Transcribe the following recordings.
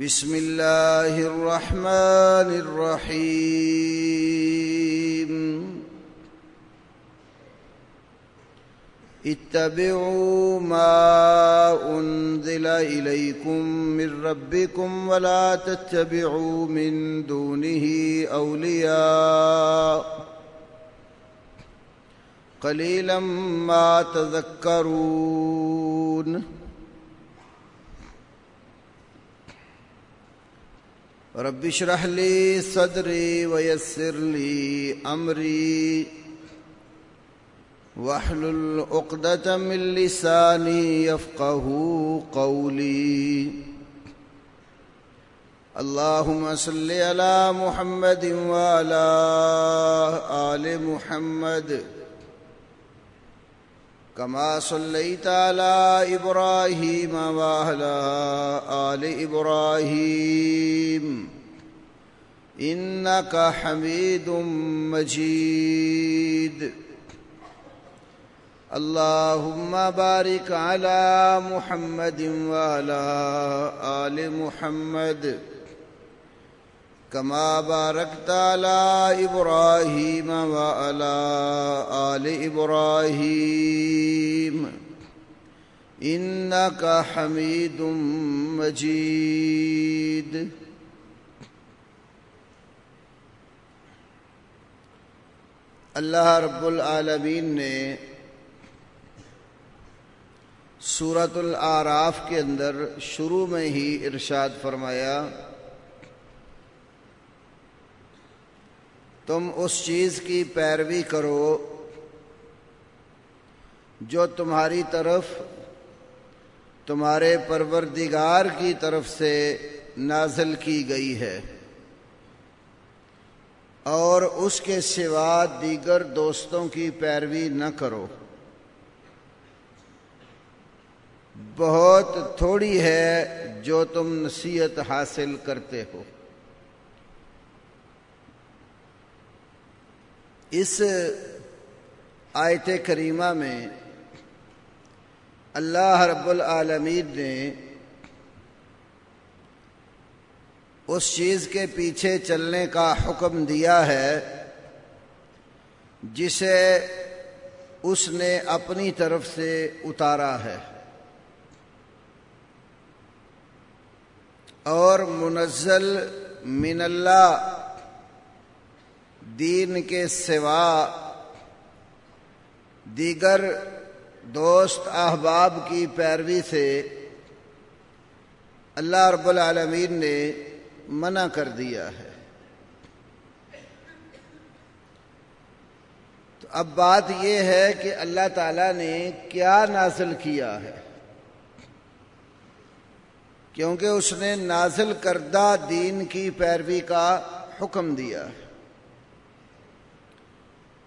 بسم الله الرحمن الرحيم. اتبعوا ما أنزل إليكم من ربكم ولا تتبعوا من دونه أولياء. قليلا ما تذكرون. رب اشرح لي صدري ويسر لي أمري واحلل عقدة من لساني يفقه قولي. اللهم صل على محمد وعلى آل محمد. كما صليت على إبراهيم وعلى آل إبراهيم. إنك حميد مجيد. اللهم بارك على محمد وعلى آل محمد. كما باركت على إبراهيم وعلى آل إبراهيم. إنك حميد مجيد. اللہ رب العالمین نے سورت العراف کے اندر شروع میں ہی ارشاد فرمایا تم اس چیز کی پیروی کرو جو تمہاری طرف، تمہارے پروردگار کی طرف سے نازل کی گئی ہے۔ اور اس کے سوا دیگر دوستوں کی پیروی نہ کرو۔ بہت تھوڑی ہے جو تم نصیحت حاصل کرتے ہو۔ اس آیت کریمہ میں اللہ رب العالمین نے اس چیز کے پیچھے چلنے کا حکم دیا ہے جسے اس نے اپنی طرف سے اتارا ہے اور منزل من اللہ دین کے سوا دیگر دوست احباب کی پیروی سے اللہ رب العالمین نے منع کر دیا ہے۔ تو اب بات یہ ہے کہ اللہ تعالیٰ نے کیا نازل کیا ہے۔ کیونکہ اس نے نازل کردہ دین کی پیروی کا حکم دیا۔ ہے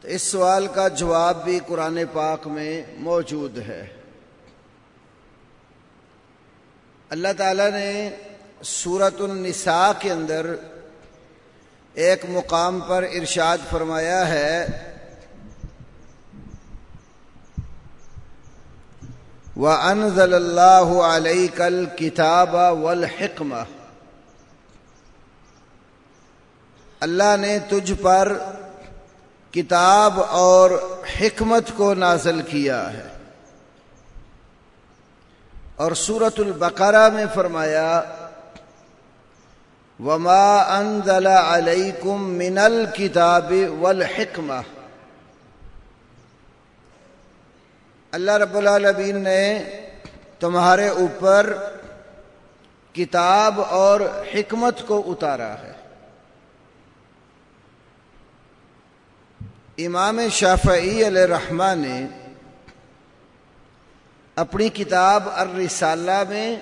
تو اس سوال کا جواب بھی قرآن پاک میں موجود ہے۔ اللہ تعالیٰ نے سورت النساء کے اندر ایک مقام پر ارشاد فرمایا ہے۔ وہ انضل اللہ علیہ کل کتاب والحکمہ اللہ نے تجھ پر کتاب اور حکمت کو نازل کیا ہے۔ اور سورت البقرہ میں فرمایا، وما انزل علیکم من الکتاب والحکمہ اللہ رب العالمین نے تمہارے اوپر کتاب اور حکمت کو اتارا ہے۔ امام شافعی علیہ رحمٰ نے اپنی کتاب الرسالہ میں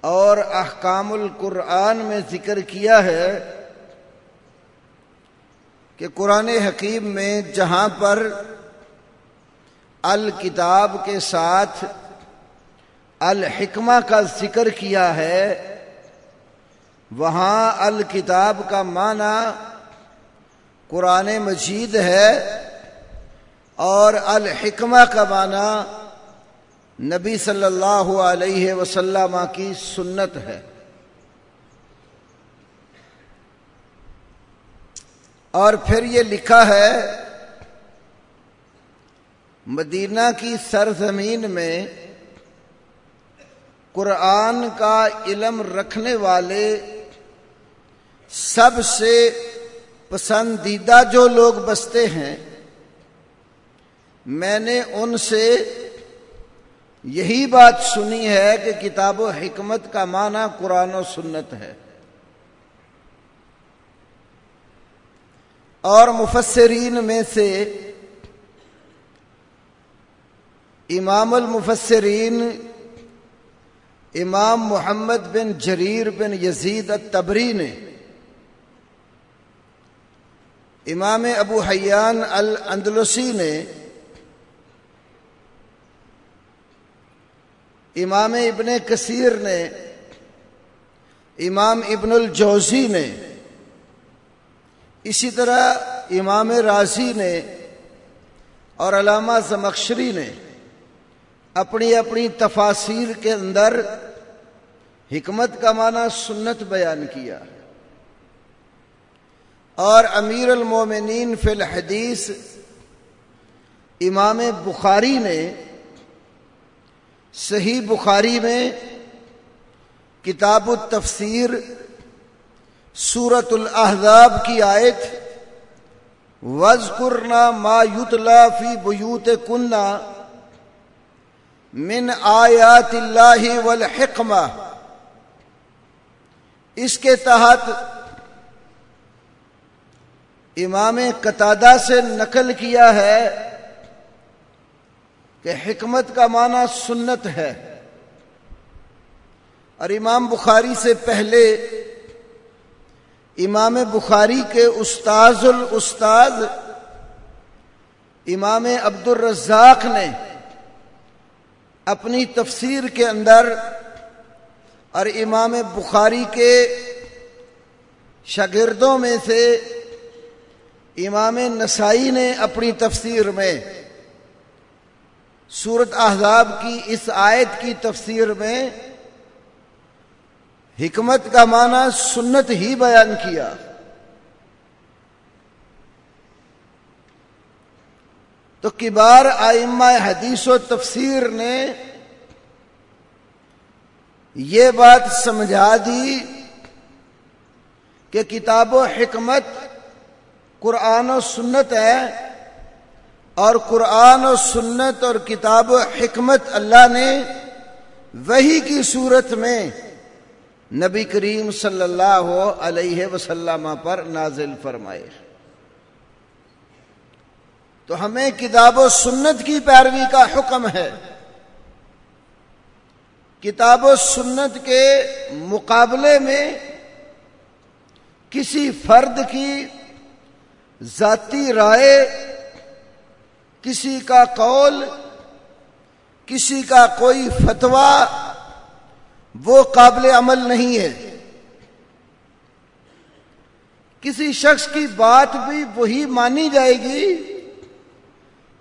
اور احکام القرآن میں ذکر کیا ہے کہ قرآن حکیم میں جہاں پر الکتاب کے ساتھ الحکمہ کا ذکر کیا ہے، وہاں الکتاب کا معنی قرآن مجید ہے اور الحکمہ کا معنی نبی صلی اللہ علیہ وسلم کی سنت ہے۔ اور پھر یہ لکھا ہے، مدینہ کی سرزمین میں قرآن کا علم رکھنے والے سب سے پسندیدہ جو لوگ بستے ہیں، میں نے ان سے یہی بات سنی ہے کہ کتاب و حکمت کا معنی قرآن و سنت ہے۔ اور مفسرین میں سے امام المفسرین، امام محمد بن جریر بن یزید التبری نے امام ابو حیان الاندلسی نے امام ابن کثیر نے، امام ابن الجوزی نے، اسی طرح امام راضی نے اور علامہ زمکشری نے اپنی اپنی تفاصیر کے اندر حکمت کا معنی سنت بیان کیا۔ اور امیر المومنین فی الحدیث امام بخاری نے صحیح بخاری میں کتاب التفسیر سورت الحضاب کی آیت وز کرنا ما یتلا فی بیوت کننا من آیات اللہ والحکمہ اس کے تحت امام قطادہ سے نقل کیا ہے کہ حکمت کا معنی سنت ہے۔ اور امام بخاری سے پہلے امام بخاری کے استاذ الاستاذ امام عبد الرزاق نے اپنی تفسیر کے اندر اور امام بخاری کے شاگردوں میں سے امام نسائی نے اپنی تفسیر میں سورت احزاب کی اس آیت کی تفسیر میں حکمت کا معنی سنت ہی بیان کیا۔ تو کبار آئمہ حدیث و تفسیر نے یہ بات سمجھا دی کہ کتاب و حکمت قرآن و سنت ہے اور قرآن و سنت اور کتاب و حکمت اللہ نے وہی کی صورت میں نبی کریم صلی اللہ علیہ وسلم پر نازل فرمائے۔ تو ہمیں کتاب و سنت کی پیروی کا حکم ہے۔ کتاب و سنت کے مقابلے میں کسی فرد کی ذاتی رائے، کسی کا قول، کسی کا کوئی فتویٰ، وہ قابل عمل نہیں ہے۔ کسی شخص کی بات بھی وہی مانی جائے گی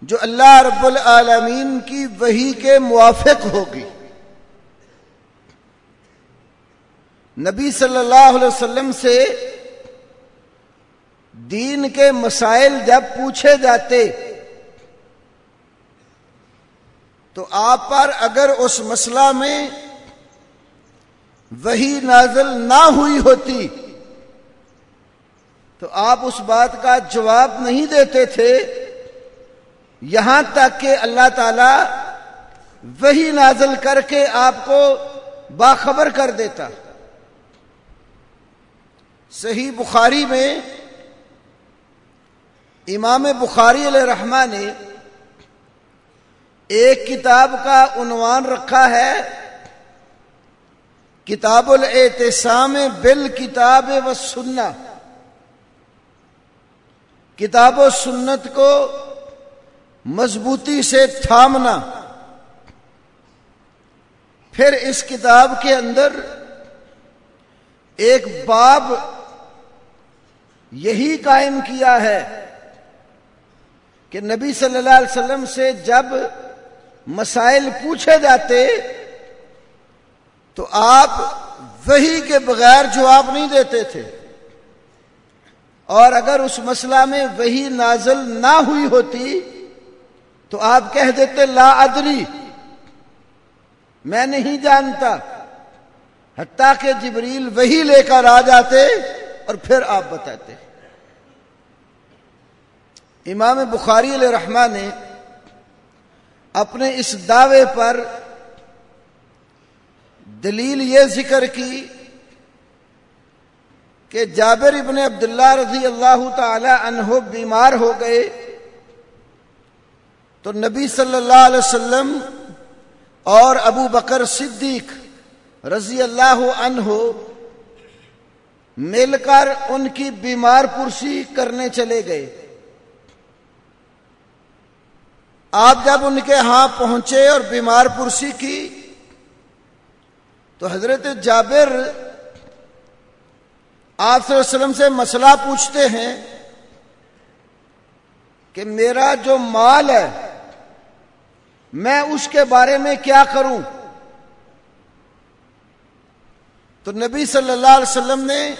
جو اللہ رب العالمین کی وہی کے موافق ہوگی۔ نبی صلی اللہ علیہ وسلم سے دین کے مسائل جب پوچھے جاتے تو آپ پر اگر اس مسئلہ میں وہی نازل نہ ہوئی ہوتی تو آپ اس بات کا جواب نہیں دیتے تھے یہاں تک کہ اللہ تعالی وہی نازل کر کے آپ کو باخبر کر دیتا۔ صحیح بخاری میں امام بخاری علیہ رحمان نے ایک کتاب کا عنوان رکھا ہے، کتاب الاعتصام بل کتاب و سننا کتاب و سنت کو مضبوطی سے تھامنا۔ پھر اس کتاب کے اندر ایک باب یہی قائم کیا ہے۔ کہ نبی صلی اللہ علیہ وسلم سے جب مسائل پوچھے جاتے تو آپ وہی کے بغیر جواب نہیں دیتے تھے۔ اور اگر اس مسئلہ میں وہی نازل نہ ہوئی ہوتی تو آپ کہہ دیتے، لا ادری، میں نہیں جانتا۔ حتیٰ کہ جبریل وہی لے کر آ جاتے اور پھر آپ بتاتے۔ امام بخاری علیہ رحمٰ نے اپنے اس دعوے پر دلیل یہ ذکر کی کہ جابر ابن عبداللہ رضی اللہ تعالی عنہ بیمار ہو گئے تو نبی صلی اللہ علیہ وسلم اور ابو بکر صدیق رضی اللہ عنہ مل کر ان کی بیمار پرسی کرنے چلے گئے۔ آپ جب ان کے ہاں پہنچے اور بیمار پرسی کی، تو حضرت جابر آپ صلی اللہ علیہ وسلم سے مسئلہ پوچھتے ہیں کہ میرا جو مال ہے، میں اس کے بارے میں کیا کروں؟ تو نبی صلی اللہ علیہ وسلم نے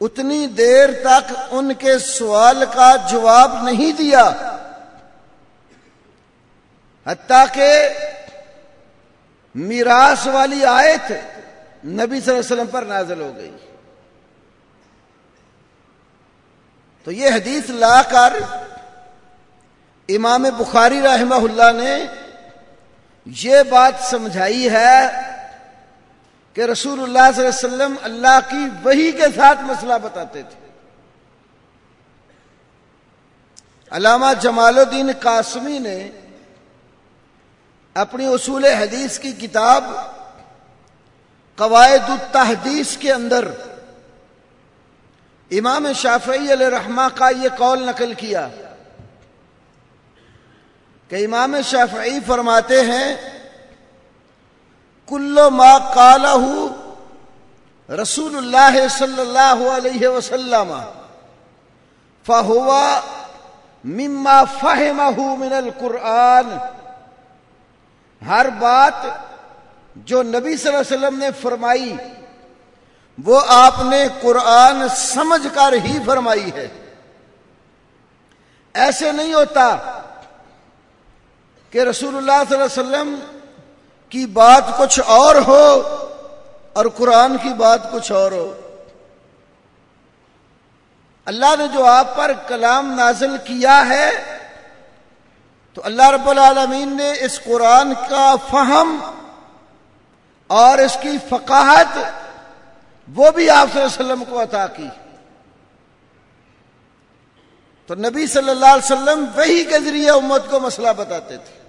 اتنی دیر تک ان کے سوال کا جواب نہیں دیا۔ حتیٰ کہ میراث والی آیت نبی صلی اللہ علیہ وسلم پر نازل ہو گئی۔ تو یہ حدیث لا کر امام بخاری رحمہ اللہ نے یہ بات سمجھائی ہے کہ رسول اللہ صلی اللہ علیہ وسلم اللہ کی وہی کے ساتھ مسئلہ بتاتے تھے۔ علامہ جمال الدین قاسمی نے اپنی اصول حدیث کی کتاب قواعد التحدیث کے اندر امام شافعی علیہ رحمہ کا یہ قول نقل کیا کہ امام شافعی فرماتے ہیں کلو ما کالہ رسول اللہ صلی اللہ علیہ وسلم فہوا مما فہمہ من القرآن ہر بات جو نبی صلی اللہ علیہ وسلم نے فرمائی، وہ آپ نے قرآن سمجھ کر ہی فرمائی ہے۔ ایسے نہیں ہوتا کہ رسول اللہ صلی اللہ علیہ وسلم کی بات کچھ اور ہو اور قرآن کی بات کچھ اور ہو۔ اللہ نے جو آپ پر کلام نازل کیا ہے تو اللہ رب العالمین نے اس قرآن کا فہم اور اس کی فقاہت وہ بھی آپ صلی اللہ علیہ وسلم کو عطا کی۔ تو نبی صلی اللہ علیہ وسلم وہی کے ذریعے امت کو مسئلہ بتاتے تھے۔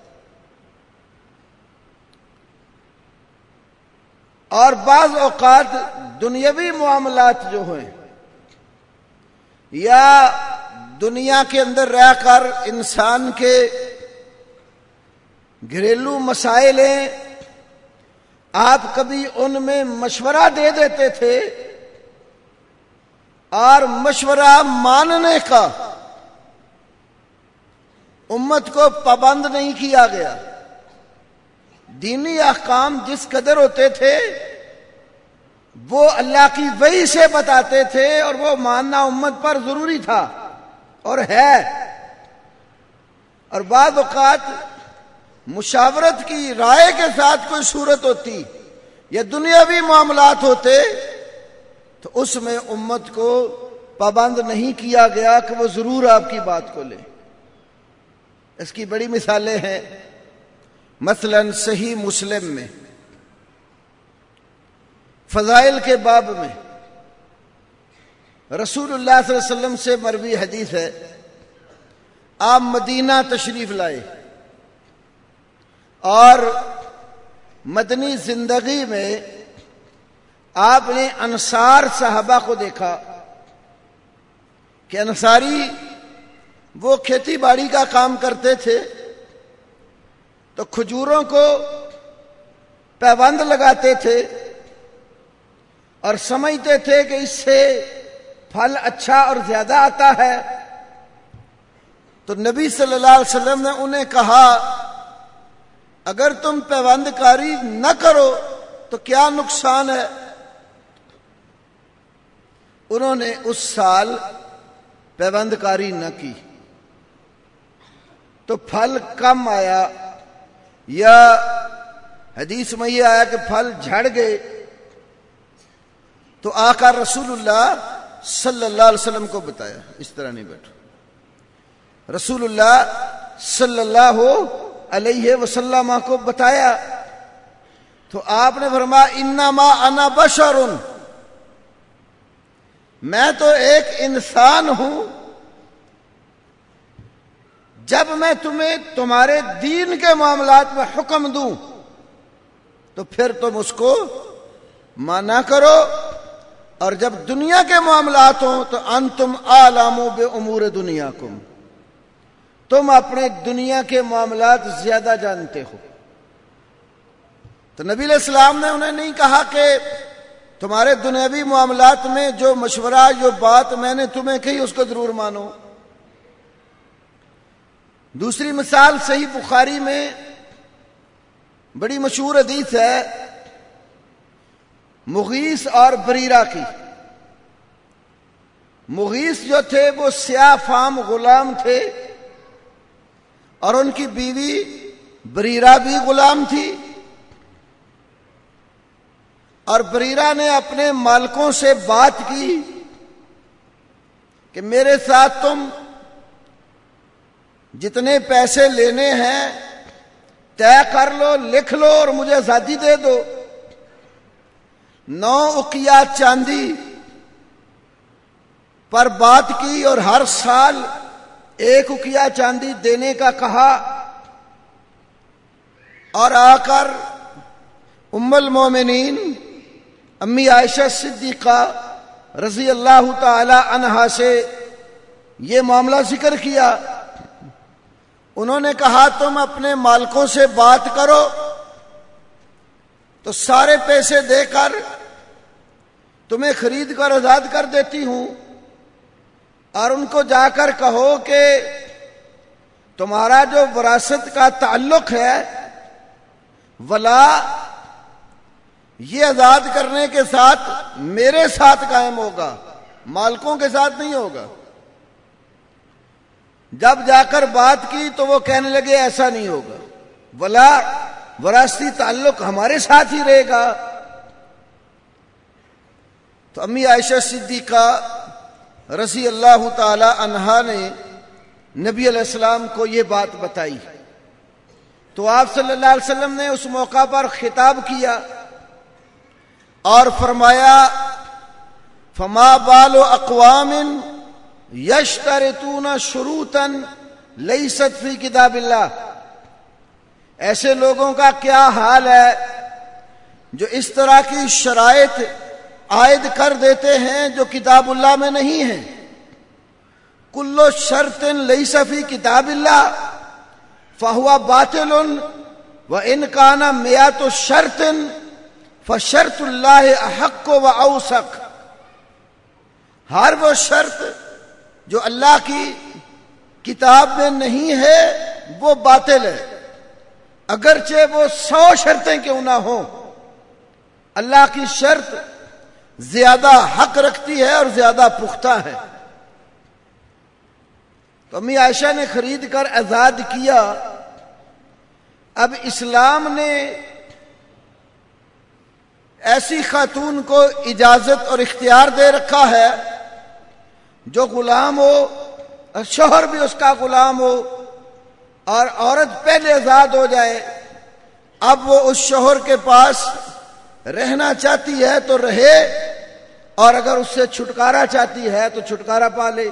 اور بعض اوقات دنیاوی معاملات جو ہیں یا دنیا کے اندر رہ کر انسان کے گھریلو مسائل ہیں آپ کبھی ان میں مشورہ دے دیتے تھے اور مشورہ ماننے کا امت کو پابند نہیں کیا گیا۔ دینی احکام جس قدر ہوتے تھے، وہ اللہ کی وہی سے بتاتے تھے اور وہ ماننا امت پر ضروری تھا اور ہے۔ اور بعض اوقات مشاورت کی رائے کے ساتھ کوئی صورت ہوتی یا دنیاوی معاملات ہوتے تو اس میں امت کو پابند نہیں کیا گیا کہ وہ ضرور آپ کی بات کو لے۔ اس کی بڑی مثالیں ہیں۔ مثلا صحیح مسلم میں، فضائل کے باب میں۔ رسول اللہ صلی اللہ علیہ وسلم سے مروی حدیث ہے، آپ مدینہ تشریف لائے۔ اور مدنی زندگی میں آپ نے انصار صحابہ کو دیکھا کہ انصاری وہ کھیتی باڑی کا کام کرتے تھے تو کھجوروں کو پیبند لگاتے تھے اور سمجھتے تھے کہ اس سے پھل اچھا اور زیادہ آتا ہے تو نبی صلی اللہ علیہ وسلم نے انہیں کہا اگر تم پیوند کاری نہ کرو تو کیا نقصان ہے؟ انہوں نے اس سال پیوند کاری نہ کی۔ تو پھل کم آیا۔ یا حدیث میں یہ آیا کہ پھل جھڑ گئے۔ تو آ کر رسول اللہ صلی اللہ علیہ وسلم کو بتایا۔ اس طرح نہیں بیٹھو۔ رسول اللہ صلی اللہ ہو علیہ وسلم کو بتایا تو آپ نے فرما انما انا بشر میں تو ایک انسان ہوں۔ جب میں تمہیں تمہارے دین کے معاملات میں حکم دوں، تو پھر تم اس کو مانا کرو۔ اور جب دنیا کے معاملات ہوں، تو ان تم آلامو بے امور دنیا کم تم اپنے دنیا کے معاملات زیادہ جانتے ہو۔ تو نبی علیہ السلام نے انہیں نہیں کہا کہ تمہارے دنیاوی معاملات میں جو مشورہ، جو بات میں نے تمہیں کہی، اس کو ضرور مانو۔ دوسری مثال صحیح بخاری میں بڑی مشہور حدیث ہے، مغیث اور بریرا کی۔ مغیث جو تھے، وہ سیاہ فام غلام تھے۔ اور ان کی بیوی بریرا بھی غلام تھی۔ اور بریرا نے اپنے مالکوں سے بات کی کہ میرے ساتھ تم جتنے پیسے لینے ہیں طے کر لو، لکھ لو اور مجھے آزادی دے دو۔ نو اکیا چاندی پر بات کی اور ہر سال ایک اکیا چاندی دینے کا کہا اور آ کر ام المومنین، امی عائشہ صدیقہ رضی اللہ تعالی عنہا سے یہ معاملہ ذکر کیا۔ انہوں نے کہا، تم اپنے مالکوں سے بات کرو۔ تو سارے پیسے دے کر تمہیں خرید کر آزاد کر دیتی ہوں۔ اور ان کو جا کر کہو کہ تمہارا جو وراثت کا تعلق ہے، ولا، یہ آزاد کرنے کے ساتھ میرے ساتھ قائم ہوگا، مالکوں کے ساتھ نہیں ہوگا۔ جب جا کر بات کی تو وہ کہنے لگے، ایسا نہیں ہوگا۔ ولا، وراثتی تعلق ہمارے ساتھ ہی رہے گا۔ تو امی عائشہ صدیقہ رضی اللہ تعالی عنہا نے نبی علیہ السلام کو یہ بات بتائی۔ تو آپ صلی اللہ علیہ وسلم نے اس موقع پر خطاب کیا اور فرمایا، فما بال و اقوام یش ترتون شروطن لئی فی کتاب اللہ۔ ایسے لوگوں کا کیا حال ہے جو اس طرح کی شرائط عائد کر دیتے ہیں جو کتاب اللہ میں نہیں ہے۔ کلو شرط لئی سفی کتاب اللہ، فہوا باطل و ان کا نا میا تو شرط فشرط اللہ حق و اوسق ہر وہ شرط جو اللہ کی کتاب میں نہیں ہے، وہ باطل ہے۔ اگرچہ وہ سو شرطیں کیوں نہ ہوں، اللہ کی شرط زیادہ حق رکھتی ہے اور زیادہ پختہ ہے۔ تو امی عائشہ نے خرید کر آزاد کیا۔ اب اسلام نے ایسی خاتون کو اجازت اور اختیار دے رکھا ہے، جو غلام ہو، شوہر بھی اس کا غلام ہو اور عورت پہلے آزاد ہو جائے۔ اب وہ اس شوہر کے پاس رہنا چاہتی ہے تو رہے اور اگر اس سے چھٹکارا چاہتی ہے تو چھٹکارا پا لے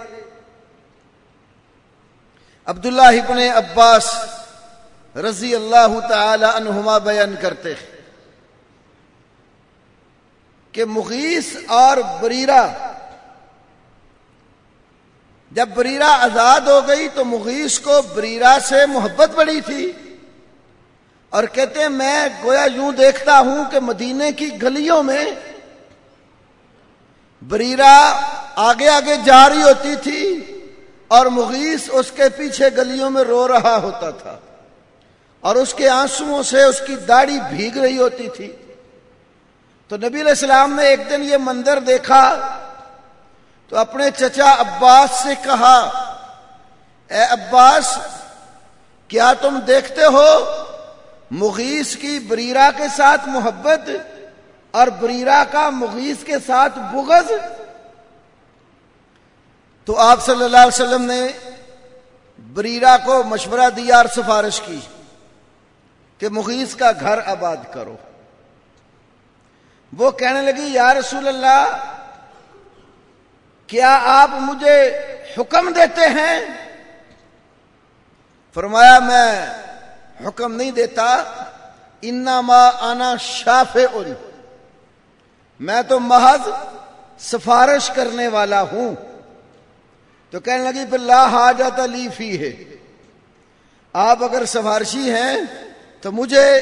عبداللہ ابن عباس رضی اللہ تعالی عنہما بیان کرتے کہ مغیث اور بریرہ، جب بریرا آزاد ہو گئی تو مغیث کو بریرا سے محبت بڑی تھی۔ اور کہتے ہیں میں گویا یوں دیکھتا ہوں کہ مدینے کی گلیوں میں بریرا آگے آگے جا رہی ہوتی تھی اور مغیث اس کے پیچھے گلیوں میں رو رہا ہوتا تھا اور اس کے آنسوؤں سے اس کی داڑھی بھیگ رہی ہوتی تھی۔ تو نبی علیہ السلام نے ایک دن یہ مندر دیکھا تو اپنے چچا عباس سے کہا، اے عباس، کیا تم دیکھتے ہو مغیث کی بریرا کے ساتھ محبت اور بریرا کا مغیث کے ساتھ بغض۔ تو آپ صلی اللہ علیہ وسلم نے بریرا کو مشورہ دیا اور سفارش کی کہ مغیث کا گھر آباد کرو۔ وہ کہنے لگی، یا رسول اللہ، کیا آپ مجھے حکم دیتے ہیں؟ فرمایا، میں حکم نہیں دیتا، انما آنا شاف میں تو محض سفارش کرنے والا ہوں۔ تو کہنے لگی، پھر لا حاجت علی فی ہے آپ اگر سفارشی ہیں، تو مجھے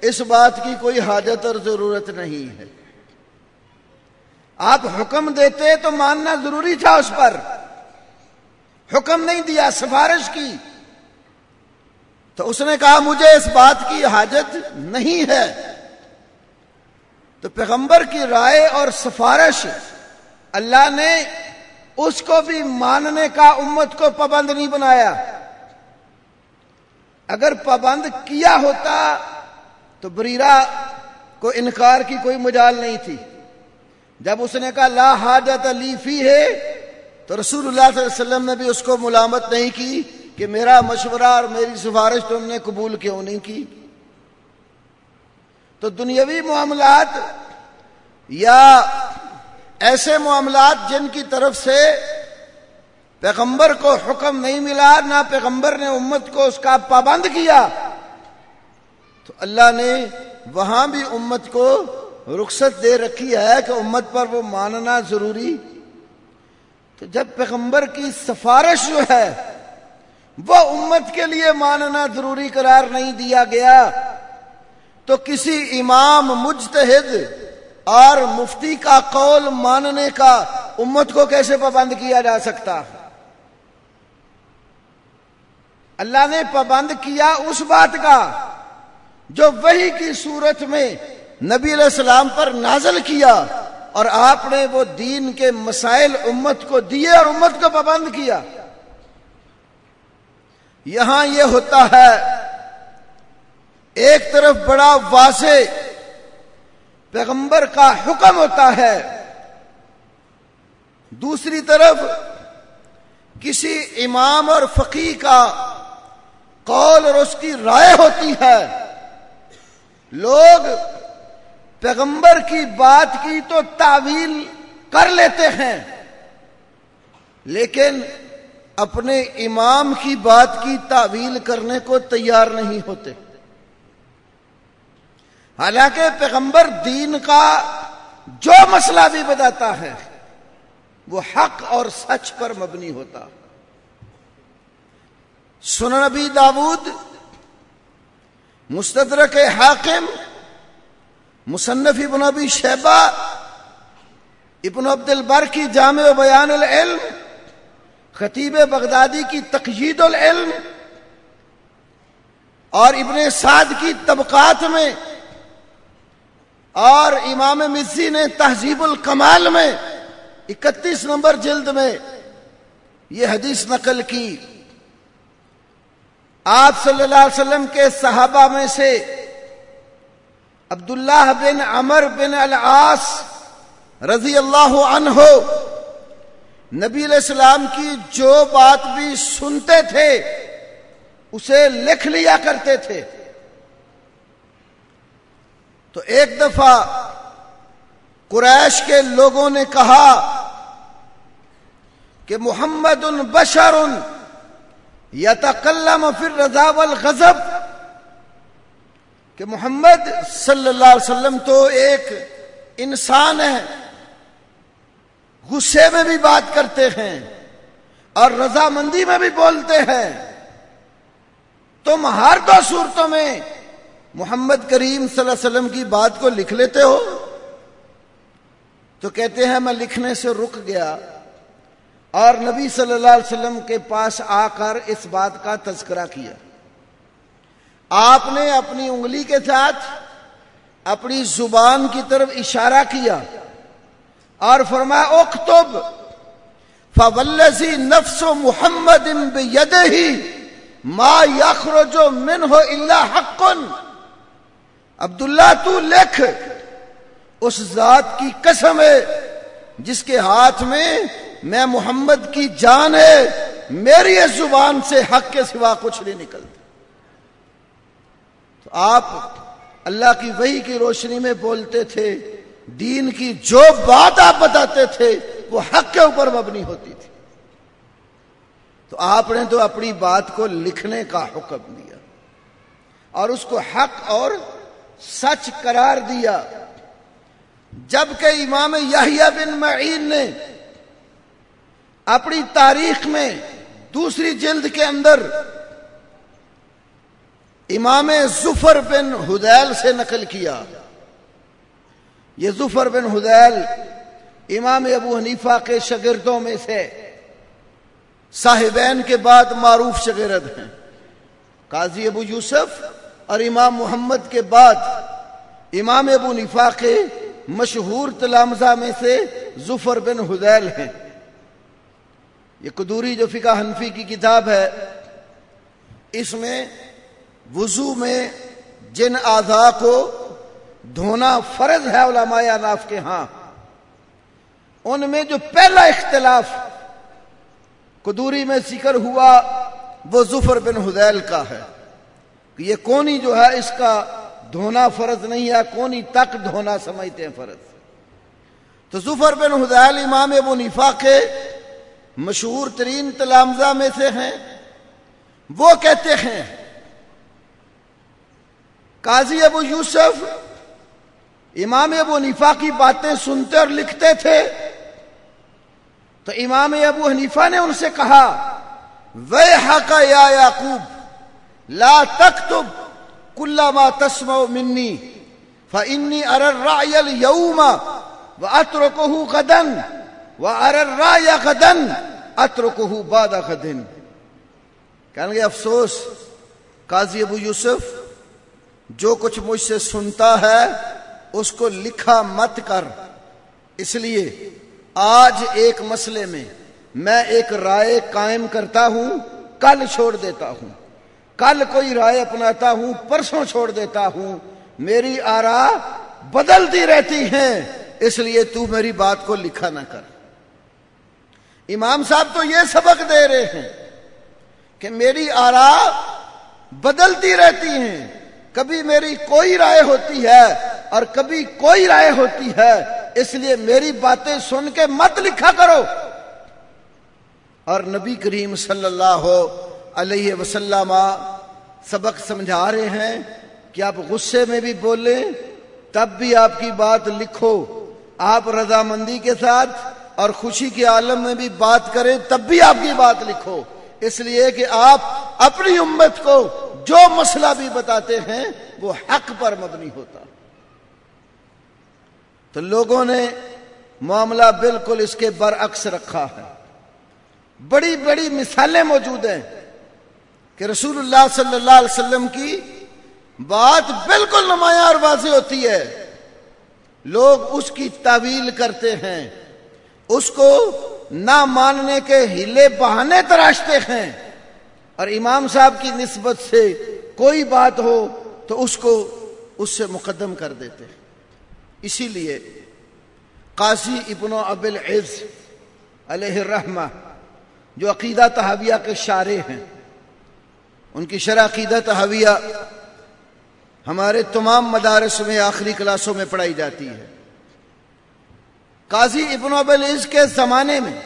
اس بات کی کوئی حاجت اور ضرورت نہیں ہے۔ آپ حکم دیتے تو ماننا ضروری تھا اس پر۔ حکم نہیں دیا، سفارش کی۔ تو اس نے کہا مجھے اس بات کی حاجت نہیں ہے۔ تو پیغمبر کی رائے اور سفارش اللہ نے اس کو بھی ماننے کا امت کو پابند نہیں بنایا۔ اگر پابند کیا ہوتا تو بریرا کو انکار کی کوئی مجال نہیں تھی۔ جب اس نے کہا لا حاجت علی فی ہے تو رسول اللہ صلی اللہ علیہ وسلم نے بھی اس کو ملامت نہیں کی۔ کہ میرا مشورہ اور میری سفارش تم نے قبول کیوں نہیں کی؟ تو دنیاوی معاملات یا ایسے معاملات جن کی طرف سے پیغمبر کو حکم نہیں ملا، نہ پیغمبر نے امت کو اس کا پابند کیا، تو اللہ نے وہاں بھی امت کو رخصت دے رکھی ہے کہ امت پر وہ ماننا ضروری۔ تو جب پیغمبر کی سفارش جو ہے وہ امت کے لیے ماننا ضروری قرار نہیں دیا گیا۔ تو کسی امام مجتہد اور مفتی کا قول ماننے کا امت کو کیسے پابند کیا جا سکتا؟ اللہ نے پابند کیا اس بات کا جو وہی کی صورت میں نبی علیہ السلام پر نازل کیا اور آپ نے وہ دین کے مسائل امت کو دیے اور امت کو پابند کیا۔ یہاں یہ ہوتا ہے، ایک طرف بڑا واضح پیغمبر کا حکم ہوتا ہے، دوسری طرف کسی امام اور فقی کا قول اور اس کی رائے ہوتی ہے۔ لوگ پیغمبر کی بات کی تو تعویل کر لیتے ہیں، لیکن اپنے امام کی بات کی تعویل کرنے کو تیار نہیں ہوتے۔ حالانکہ پیغمبر دین کا جو مسئلہ بھی بتاتا ہے، وہ حق اور سچ پر مبنی ہوتا۔ سن نبی داود مستدرک حاکم، مصنف ابن ابی شہبہ ابن عبد البر کی جامع بیان العلم خطیب بغدادی کی تقیید العلم اور ابن سعد کی طبقات میں اور امام مزی نے تہذیب الکمال میں اکتیس نمبر جلد میں یہ حدیث نقل کی۔ آپ صلی اللہ علیہ وسلم کے صحابہ میں سے عبداللہ بن عمر بن العاص رضی اللہ عنہ نبی علیہ السلام کی جو بات بھی سنتے تھے، اسے لکھ لیا کرتے تھے۔ تو ایک دفعہ قریش کے لوگوں نے کہا کہ محمد ان بشر ان یا تکلم رضا والغضب۔ کہ محمد صلی اللہ علیہ وسلم تو ایک انسان ہے۔ غصے میں بھی بات کرتے ہیں اور رضامندی میں بھی بولتے ہیں۔ تم ہر دو صورتوں میں محمد کریم صلی اللہ علیہ وسلم کی بات کو لکھ لیتے ہو۔ تو کہتے ہیں میں لکھنے سے رک گیا۔ اور نبی صلی اللہ علیہ وسلم کے پاس آ کر اس بات کا تذکرہ کیا۔ آپ نے اپنی انگلی کے ساتھ اپنی زبان کی طرف اشارہ کیا۔ اور فرمایا، اکتب۔ فولزی نفس و محمد ہی ما یخرج من ہو اللہ حق۔ عبداللہ، تو لکھ۔ اس ذات کی قسم ہے جس کے ہاتھ میں میں محمد کی جان ہے، میری اس زبان سے حق کے سوا کچھ نہیں نکلتا۔ تو آپ اللہ کی وہی کی روشنی میں بولتے تھے دین کی جو بات آپ بتاتے تھے، وہ حق کے اوپر مبنی ہوتی تھی۔ تو آپ نے تو اپنی بات کو لکھنے کا حکم دیا اور اس کو حق اور سچ قرار دیا۔ جبکہ امام یحییٰ بن معین نے اپنی تاریخ میں دوسری جلد کے اندر امام ظفر بن ہدیل سے نقل کیا۔ یہ ظفر بن ہدیل امام ابو حنیفہ کے شگردوں میں سے صاحبین کے بعد معروف شگرد ہیں۔ قاضی ابو یوسف اور امام محمد کے بعد امام ابو نفا کے مشہور تلامزہ میں سے ظفر بن حدیل ہیں۔ یہ قدوری جو فقہ حنفی کی کتاب ہے، اس میں وضو میں جن اعضاء کو دھونا فرض ہے علماء اناف کے ہاں۔ ان میں جو پہلا اختلاف قدوری میں ذکر ہوا، وہ ظفر بن حدیل کا ہے۔ کہ یہ کونی جو ہے، اس کا دھونا فرض نہیں ہے، کونی تک دھونا سمجھتے ہیں فرض۔ تو ظفر بن حدیل امام ابو نفا کے مشہور ترین تلامزہ میں سے ہیں۔ وہ کہتے ہیں، قاضی ابو یوسف امام ابو حنیفہ کی باتیں سنتے اور لکھتے تھے۔ تو امام ابو حنیفہ نے ان سے کہا وے حق یا یعقوب، لا تکتب کل ما تسمع منی فانی ارى الرأي اليوم واتركه غدا وارى الرأي غدا اتركه بعد غد کہنے گے افسوس، قاضی ابو یوسف، جو کچھ مجھ سے سنتا ہے اس کو لکھا مت کر۔ اس لیے آج ایک مسئلے میں میں ایک رائے قائم کرتا ہوں، کل چھوڑ دیتا ہوں۔ کل کوئی رائے اپناتا ہوں، پرسوں چھوڑ دیتا ہوں۔ میری آرا بدلتی رہتی ہیں، اس لیے تو میری بات کو لکھا نہ کر۔ امام صاحب تو یہ سبق دے رہے ہیں کہ میری آرا بدلتی رہتی ہیں۔ کبھی میری کوئی رائے ہوتی ہے اور کبھی کوئی رائے ہوتی ہے، اس لیے میری باتیں سن کے مت لکھا کرو۔ اور نبی کریم صلی اللہ علیہ وسلم سبق سمجھا رہے ہیں کہ آپ غصے میں بھی بولیں، تب بھی آپ کی بات لکھو۔ آپ رضامندی کے ساتھ اور خوشی کے عالم میں بھی بات کریں، تب بھی آپ کی بات لکھو۔ اس لیے کہ آپ اپنی امت کو جو مسئلہ بھی بتاتے ہیں، وہ حق پر مبنی ہوتا۔ تو لوگوں نے معاملہ بالکل اس کے برعکس رکھا ہے۔ بڑی بڑی مثالیں موجود ہیں کہ رسول اللہ صلی اللہ علیہ وسلم کی بات بالکل نمایاں اور واضح ہوتی ہے۔ لوگ اس کی تعویل کرتے ہیں، اس کو نہ ماننے کے ہلے بہانے تراشتے ہیں۔ اور امام صاحب کی نسبت سے کوئی بات ہو تو اس کو اس سے مقدم کر دیتے ہیں۔ اسی لیے قاضی ابن ابل عز علیہ الرحمہ جو عقیدہ تحویہ کے شارے ہیں، ان کی شرح عقیدہ تحویہ ہمارے تمام مدارس میں، آخری کلاسوں میں پڑھائی جاتی ہے۔ قاضی ابن ابل عز کے زمانے میں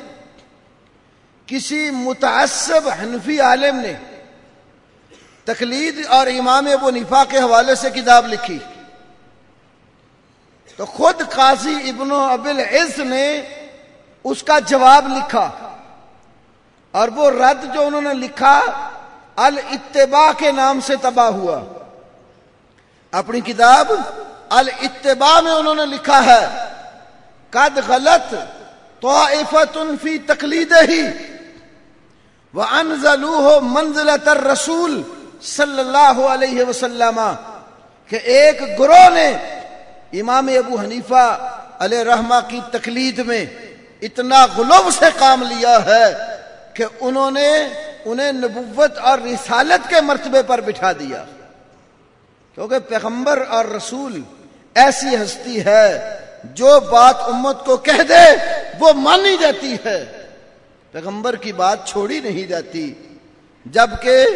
کسی متعصب حنفی عالم نے تقلید اور امام ابو نفا کے حوالے سے کتاب لکھی۔ تو خود قاضی ابن ابل عز نے اس کا جواب لکھا اور وہ رد جو انہوں نے لکھا، الاتباع کے نام سے تباہ ہوا۔ اپنی کتاب الاتباع میں انہوں نے لکھا ہے، قد غلط تو فی تقلید ہی وہ انزلو ہو منزل تر رسول صلی اللہ علیہ وسلم، کہ ایک گروہ نے امام ابو حنیفہ علیہ رحمہ کی تقلید میں اتنا غلوب سے کام لیا ہے کہ انہوں نے انہیں نبوت اور رسالت کے مرتبے پر بٹھا دیا۔ کیونکہ پیغمبر اور رسول ایسی ہستی ہے، جو بات امت کو کہہ دے، وہ مانی جاتی ہے۔ پیغمبر کی بات چھوڑی نہیں جاتی، جبکہ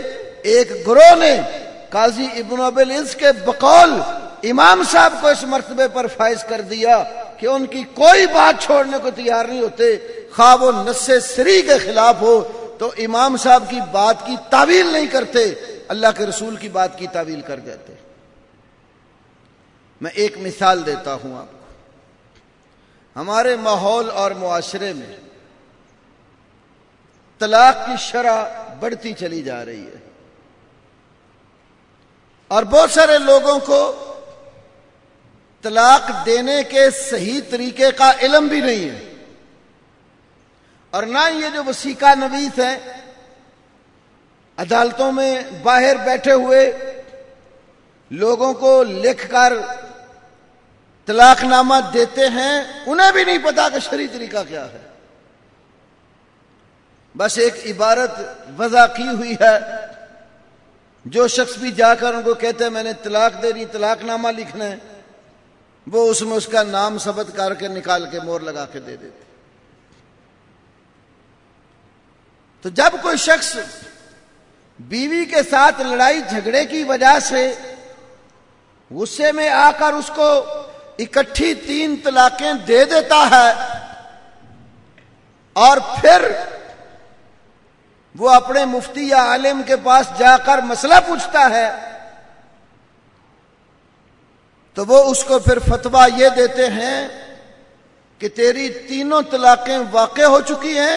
ایک گروہ نے قاضی ابن ابلز کے بقول امام صاحب کو اس مرتبے پر فائز کر دیا کہ ان کی کوئی بات چھوڑنے کو تیار نہیں ہوتے، خواب و نس سری کے خلاف ہو، تو امام صاحب کی بات کی تعویل نہیں کرتے، اللہ کے رسول کی بات کی تعویل کر دیتے۔ میں ایک مثال دیتا ہوں آپ کو۔ ہمارے ماحول اور معاشرے میں طلاق کی شرح بڑھتی چلی جا رہی ہے۔ اور بہت سارے لوگوں کو طلاق دینے کے صحیح طریقے کا علم بھی نہیں ہے۔ اور نہ یہ جو وسیقہ نویس ہے عدالتوں میں باہر بیٹھے ہوئے لوگوں کو لکھ کر طلاق نامہ دیتے ہیں، انہیں بھی نہیں پتا کہ شری طریقہ کیا ہے۔ بس ایک عبارت وضع کی ہوئی ہے، جو شخص بھی جا کر ان کو کہتے ہیں، میں نے طلاق دے رہی طلاق نامہ لکھنا ہے۔ وہ اس میں اس کا نام ثبت کر کے نکال کے مور لگا کے دے دیتے۔ تو جب کوئی شخص بیوی کے ساتھ لڑائی جھگڑے کی وجہ سے غصے میں آ کر اس کو اکٹھی تین طلاقیں دے دیتا ہے اور پھر وہ اپنے مفتی یا عالم کے پاس جا کر مسئلہ پوچھتا ہے تو وہ اس کو پھر فتوا یہ دیتے ہیں کہ تیری تینوں طلاقیں واقع ہو چکی ہیں،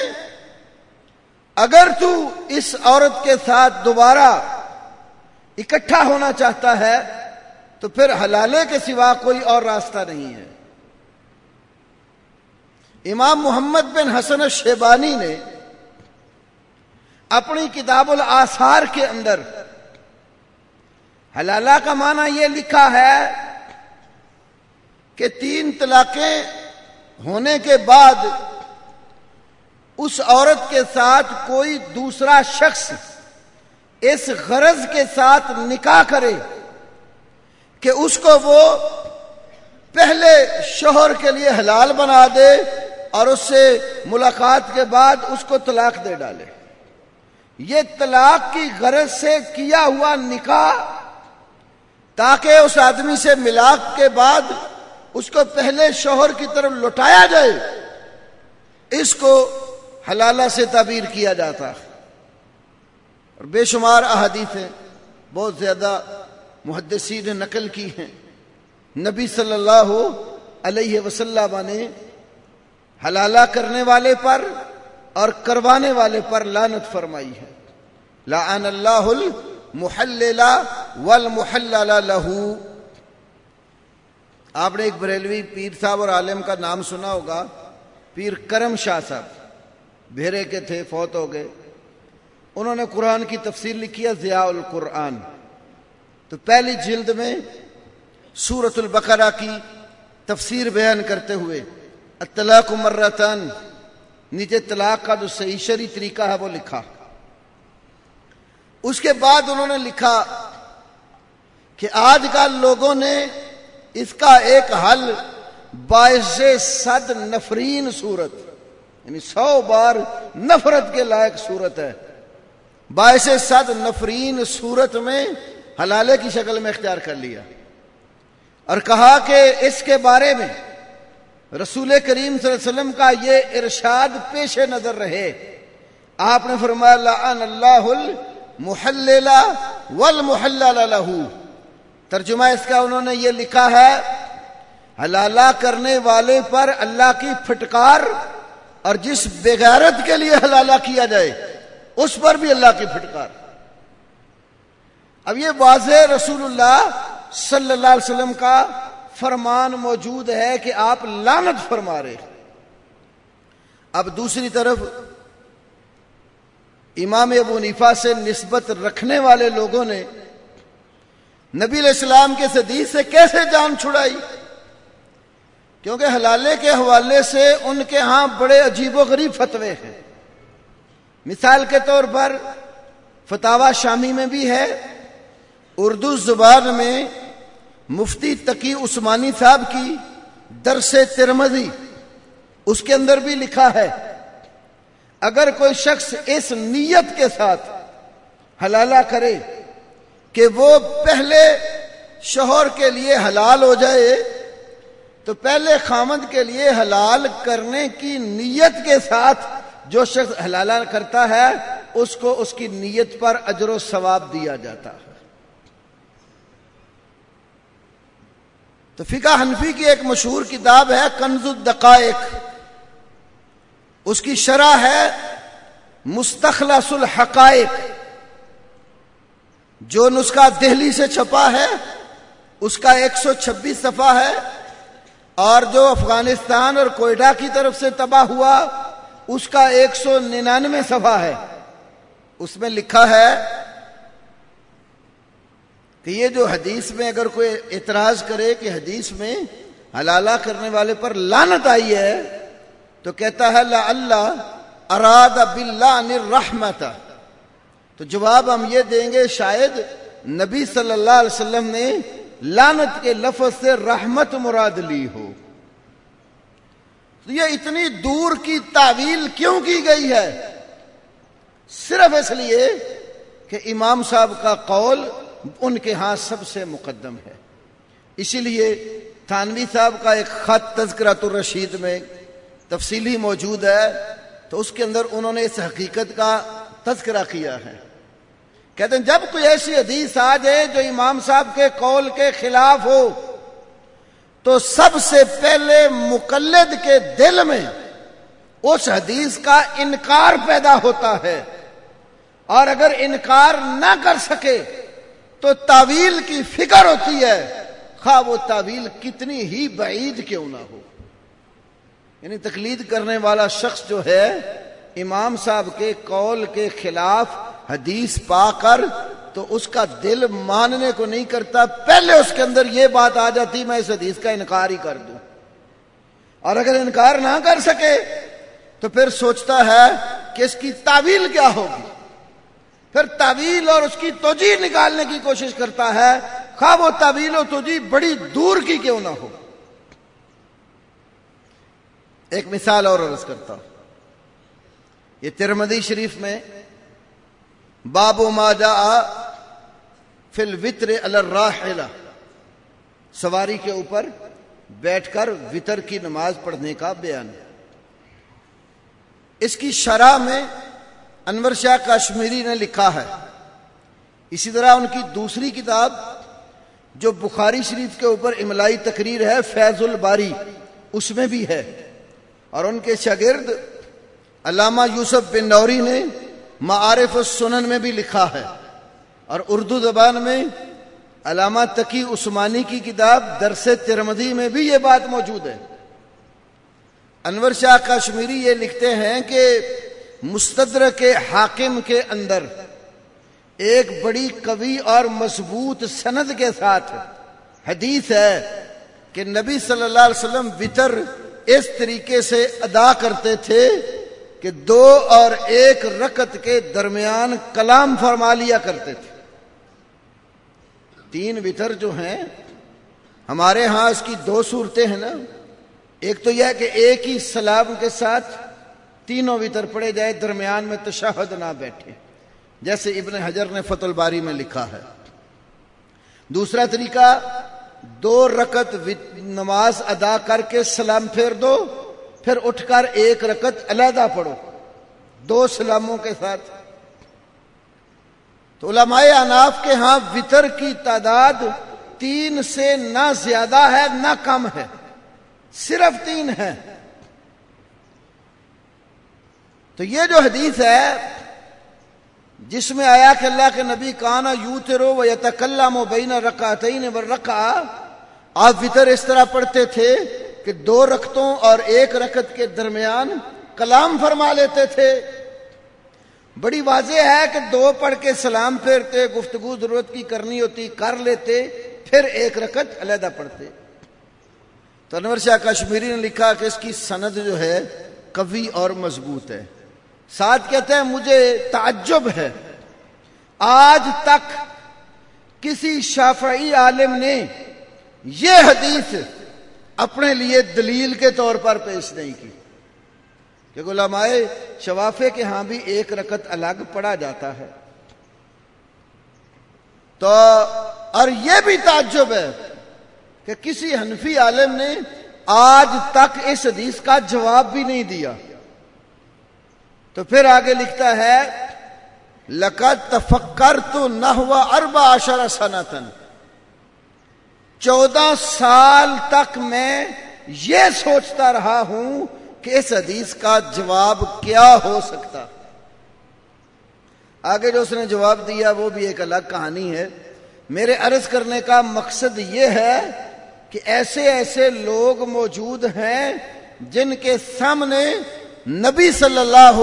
اگر تو اس عورت کے ساتھ دوبارہ اکٹھا ہونا چاہتا ہے، تو پھر حلالے کے سوا کوئی اور راستہ نہیں ہے۔ امام محمد بن حسن شیبانی نے اپنی کتاب الاثار کے اندر حلالہ کا معنی یہ لکھا ہے کہ تین طلاقیں ہونے کے بعد اس عورت کے ساتھ کوئی دوسرا شخص اس غرض کے ساتھ نکاح کرے کہ اس کو وہ پہلے شوہر کے لیے حلال بنا دے اور اس سے ملاقات کے بعد اس کو طلاق دے ڈالے۔ یہ طلاق کی غرض سے کیا ہوا نکاح تاکہ اس آدمی سے ملاق کے بعد اس کو پہلے شوہر کی طرف لوٹایا جائے، اس کو حلالہ سے تعبیر کیا جاتا۔ اور بے شمار احادیثیں بہت زیادہ محدثین نے نقل کی ہیں۔ نبی صلی اللہ علیہ وسلم نے حلالہ کرنے والے پر اور کروانے والے پر لانت فرمائی ہے۔ لعن اللہ المحلل والمحلل لہو آپ نے ایک بریلوی پیر صاحب اور عالم کا نام سنا ہوگا، پیر کرم شاہ صاحب۔ بھیرے کے تھے، فوت ہو گئے۔ انہوں نے قرآن کی تفسیر لکھی ہے، ضیاء القرآن۔ تو پہلی جلد میں سورت البقرہ کی تفسیر بیان کرتے ہوئے اطلاق مرتن نیچے طلاق کا جو صحیح شری طریقہ ہے، وہ لکھا۔ اس کے بعد انہوں نے لکھا کہ آج کل لوگوں نے اس کا ایک حل باعث صد نفرین صورت یعنی سو بار نفرت کے لائق صورت ہے۔ باعث صد نفرین صورت میں حلالے کی شکل میں اختیار کر لیا۔ اور کہا کہ اس کے بارے میں رسول کریم صلی اللہ علیہ وسلم کا یہ ارشاد پیش نظر رہے۔ آپ نے فرمایا، لعن اللہ المحلل والمحلل له۔ ترجمہ اس کا انہوں نے یہ لکھا ہے، حلالہ کرنے والے پر اللہ کی پھٹکار اور جس بغیرت کے لیے حلالہ کیا جائے، اس پر بھی اللہ کی پھٹکار۔ اب یہ واضح رسول اللہ صلی اللہ علیہ وسلم کا فرمان موجود ہے کہ آپ لانت فرما رہے اب دوسری طرف امام ابو نیفا سے نسبت رکھنے والے لوگوں نے نبی علیہ السلام کے حدیث سے کیسے جان چھڑائی؟ کیونکہ حلالے کے حوالے سے ان کے ہاں بڑے عجیب و غریب فتوے ہیں۔ مثال کے طور پر فتوا شامی میں بھی ہے۔ اردو زبان میں مفتی تقی عثمانی صاحب کی درس ترمزی اس کے اندر بھی لکھا ہے۔ اگر کوئی شخص اس نیت کے ساتھ حلالہ کرے کہ وہ پہلے شوہر کے لیے حلال ہو جائے تو پہلے خامد کے لیے حلال کرنے کی نیت کے ساتھ جو شخص حلالہ کرتا ہے، اس کو اس کی نیت پر اجر و ثواب دیا جاتا ہے۔ تو فقہ حنفی کی ایک مشہور کتاب ہے، کنز الدقائق۔ اس کی شرح ہے مستخلص الحقائق۔ جو نسخہ دہلی سے چھپا ہے، اس کا ایک سو چھبیس صفحہ ہے، اور جو افغانستان اور کوئٹہ کی طرف سے تباہ ہوا، اس کا ایک سو ننانوے صفحہ ہے۔ اس میں لکھا ہے کہ یہ جو حدیث میں اگر کوئی اعتراض کرے کہ حدیث میں حلالہ کرنے والے پر لانت آئی ہے، تو کہتا ہے لا اللہ اراد باللہ رحمت تو جواب ہم یہ دیں گے، شاید نبی صلی اللہ علیہ وسلم نے لانت کے لفظ سے رحمت مراد لی ہو۔ تو یہ اتنی دور کی تعویل کیوں کی گئی ہے؟ صرف اس لیے کہ امام صاحب کا قول ان کے ہاں سب سے مقدم ہے۔ اسی لیے تھانوی صاحب کا ایک خط تذکرات الرشید میں تفصیلی موجود ہے۔ تو اس کے اندر انہوں نے اس حقیقت کا تذکرہ کیا ہے۔ کہتے ہیں، جب کوئی ایسی حدیث آ جائے جو امام صاحب کے قول کے خلاف ہو، تو سب سے پہلے مقلد کے دل میں اس حدیث کا انکار پیدا ہوتا ہے۔ اور اگر انکار نہ کر سکے، تو تعویل کی فکر ہوتی ہے، خواہ وہ تعویل کتنی ہی بعید کیوں نہ ہو۔ یعنی تقلید کرنے والا شخص جو ہے، امام صاحب کے قول کے خلاف حدیث پا کر تو اس کا دل ماننے کو نہیں کرتا، پہلے اس کے اندر یہ بات آ جاتی، میں اس حدیث کا انکار ہی کر دوں۔ اور اگر انکار نہ کر سکے تو پھر سوچتا ہے کہ اس کی تعویل کیا ہوگی۔ پھر تعویل اور اس کی توجہ نکالنے کی کوشش کرتا ہے خواہ وہ تعویل و توجہ بڑی دور کی کیوں نہ ہو۔ ایک مثال اور عرض کرتا ہوں۔ یہ ترمدی شریف میں باب ما جاء فی الوتر الراحلہ۔ سواری کے اوپر بیٹھ کر وطر کی نماز پڑھنے کا بیان۔ اس کی شرح میں انور شاہ کشمیری نے لکھا ہے۔ اسی طرح ان کی دوسری کتاب جو بخاری شریف کے اوپر املائی تقریر ہے، فیض الباری، اس میں بھی ہے۔ اور ان کے شاگرد علامہ یوسف بن نوری نے معارف السنن میں بھی لکھا ہے۔ اور اردو زبان میں علامہ تقی عثمانی کی کتاب درس ترمدی میں بھی یہ بات موجود ہے۔ انور شاہ کشمیری یہ لکھتے ہیں کہ مستدر کے حاکم کے اندر ایک بڑی قوی اور مضبوط سند کے ساتھ حدیث ہے کہ نبی صلی اللہ علیہ وسلم وطر اس طریقے سے ادا کرتے تھے کہ دو اور ایک رکت کے درمیان کلام فرما لیا کرتے تھے۔ تین وطر جو ہیں، ہمارے ہاں اس کی دو صورتیں ہیں نا۔ ایک تو یہ کہ ایک ہی سلام کے ساتھ تینوں وطر پڑے جائے درمیان میں تشہد نہ بیٹھے۔ جیسے ابن حجر نے فت الباری میں لکھا ہے۔ دوسرا طریقہ، دو رکت نماز ادا کر کے سلام پھیر دو۔ پھر اٹھ کر ایک رکت علیحدہ پڑھو۔ دو سلاموں کے ساتھ۔ تو علماء اناف کے ہاں وطر کی تعداد تین سے نہ زیادہ ہے، نہ کم ہے۔ صرف تین ہے۔ تو یہ جو حدیث ہے، جس میں آیا کہ اللہ کے نبی کانا یو تیرو و یتکلم و بین رکعتین و رکا آپ وطر اس طرح پڑھتے تھے کہ دو رکتوں اور ایک رکت کے درمیان کلام فرما لیتے تھے۔ بڑی واضح ہے کہ دو پڑھ کے سلام پھیرتے، گفتگو ضرورت کی کرنی ہوتی، کر لیتے، پھر ایک رکت علیحدہ پڑھتے۔ تو انور شاہ کشمیری نے لکھا کہ اس کی سند جو ہے کبھی اور مضبوط ہے۔ ساتھ کہتے ہیں مجھے تعجب ہے۔ آج تک کسی شافعی عالم نے یہ حدیث اپنے لیے دلیل کے طور پر پیش نہیں کی۔ کہ علماء شوافے کے ہاں بھی ایک رکت الگ پڑا جاتا ہے۔ تو اور یہ بھی تعجب ہے کہ کسی حنفی عالم نے آج تک اس حدیث کا جواب بھی نہیں دیا۔ تو پھر آگے لکھتا ہے لقت تفکر تو نہ ہوا اربا اشر سنتن چودہ سال تک میں یہ سوچتا رہا ہوں کہ اس حدیث کا جواب کیا ہو سکتا۔ آگے جو اس نے جواب دیا وہ بھی ایک الگ کہانی ہے۔ میرے عرض کرنے کا مقصد یہ ہے کہ ایسے ایسے لوگ موجود ہیں جن کے سامنے نبی صلی اللہ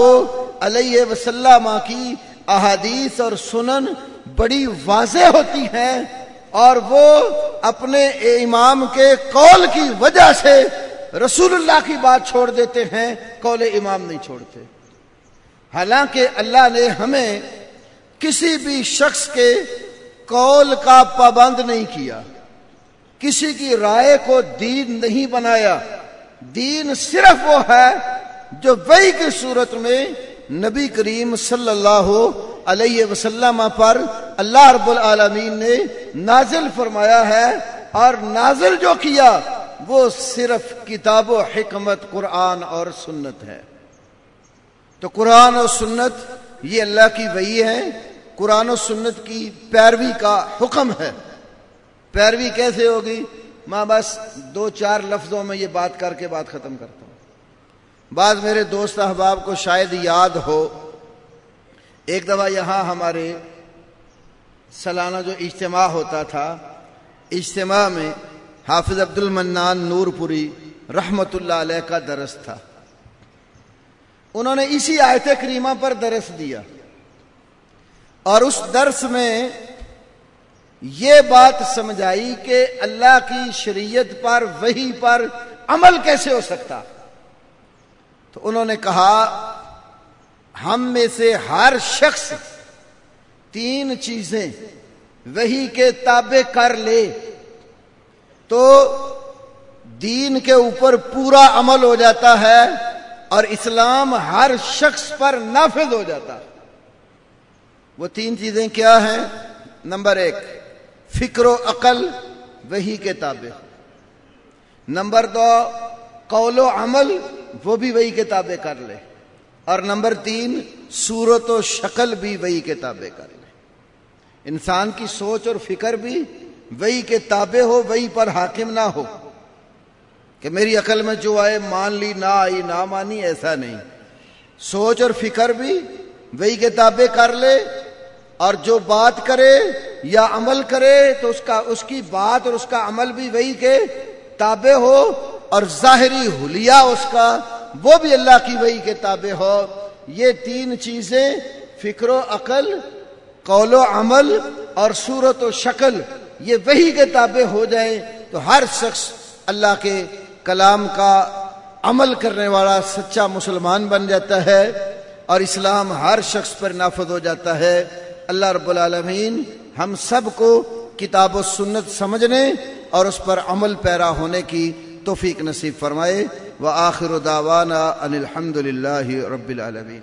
علیہ وسلم کی احادیث اور سنن بڑی واضح ہوتی ہیں۔ اور وہ اپنے امام کے قول کی وجہ سے رسول اللہ کی بات چھوڑ دیتے ہیں، قول امام نہیں چھوڑتے۔ حالانکہ اللہ نے ہمیں کسی بھی شخص کے قول کا پابند نہیں کیا، کسی کی رائے کو دین نہیں بنایا۔ دین صرف وہ ہے جو وہی کی صورت میں نبی کریم صلی اللہ علیہ وسلم پر اللہ رب العالمین نے نازل فرمایا ہے اور نازل جو کیا وہ صرف کتاب و حکمت قرآن اور سنت ہے۔ تو قرآن اور سنت یہ اللہ کی وہی ہے۔ قرآن و سنت کی پیروی کا حکم ہے۔ پیروی کیسے ہوگی؟ ماں بس دو چار لفظوں میں یہ بات کر کے بات ختم کرتا ہوں۔ بعض میرے دوست احباب کو شاید یاد ہو ایک دفعہ یہاں ہمارے سالانہ جو اجتماع ہوتا تھا، اجتماع میں حافظ عبد المنان نور پوری رحمت اللہ علیہ کا درس تھا۔ انہوں نے اسی آیت کریمہ پر درس دیا۔ اور اس درس میں یہ بات سمجھائی کہ اللہ کی شریعت پر وہی پر عمل کیسے ہو سکتا۔ تو انہوں نے کہا ہم میں سے ہر شخص تین چیزیں وہی کے تابع کر لے تو دین کے اوپر پورا عمل ہو جاتا ہے اور اسلام ہر شخص پر نافذ ہو جاتا ہے۔ وہ تین چیزیں کیا ہیں؟ نمبر ایک، فکر و عقل وہی کے تابع۔ نمبر دو، قول و عمل وہ بھی وہی کتابیں کر لے۔ اور نمبر تین، صورت و شکل بھی وہی کتابیں کر لے انسان کی سوچ اور فکر بھی وہی کے تابع ہو، وہی پر حاکم نہ ہو۔ کہ میری عقل میں جو آئے، مان لی، نہ آئی، نہ مانی، ایسا نہیں۔ سوچ اور فکر بھی وہی کتابیں کر لے اور جو بات کرے یا عمل کرے، تو اس کا، اس کی بات اور اس کا عمل بھی وہی کے تابع ہو اور ظاہری حلیہ اس کا وہ بھی اللہ کی وہی کے تابع ہو۔ یہ تین چیزیں فکر و عقل، قول و عمل اور صورت و شکل یہ وہی کے تابع ہو جائے تو ہر شخص اللہ کے کلام کا عمل کرنے والا سچا مسلمان بن جاتا ہے اور اسلام ہر شخص پر نافذ ہو جاتا ہے۔ اللہ رب العالمین ہم سب کو کتاب و سنت سمجھنے اور اس پر عمل پیرا ہونے کی توفیق نصیب فرمائے۔ و آخر داوانا ان الحمد للہ رب العالمین